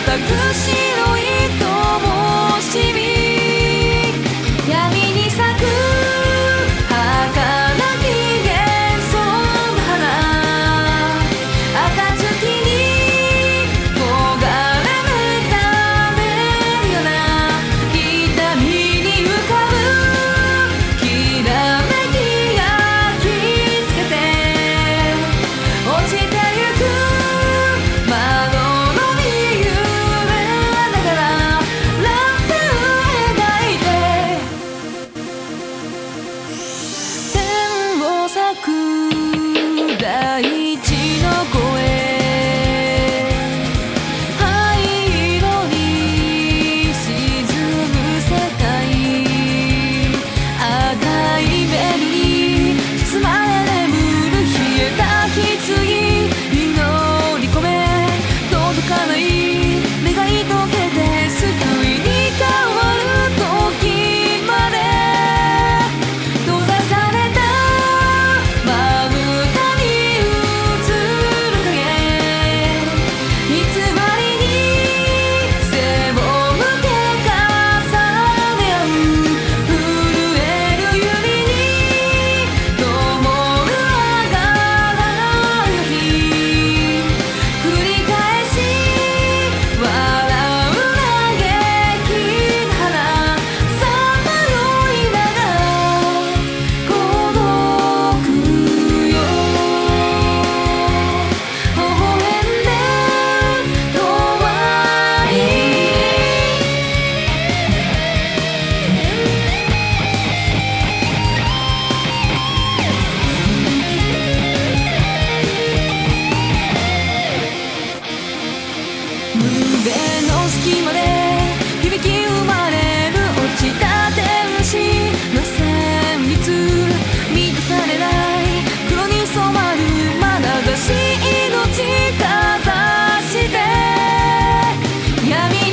くし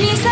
Elisa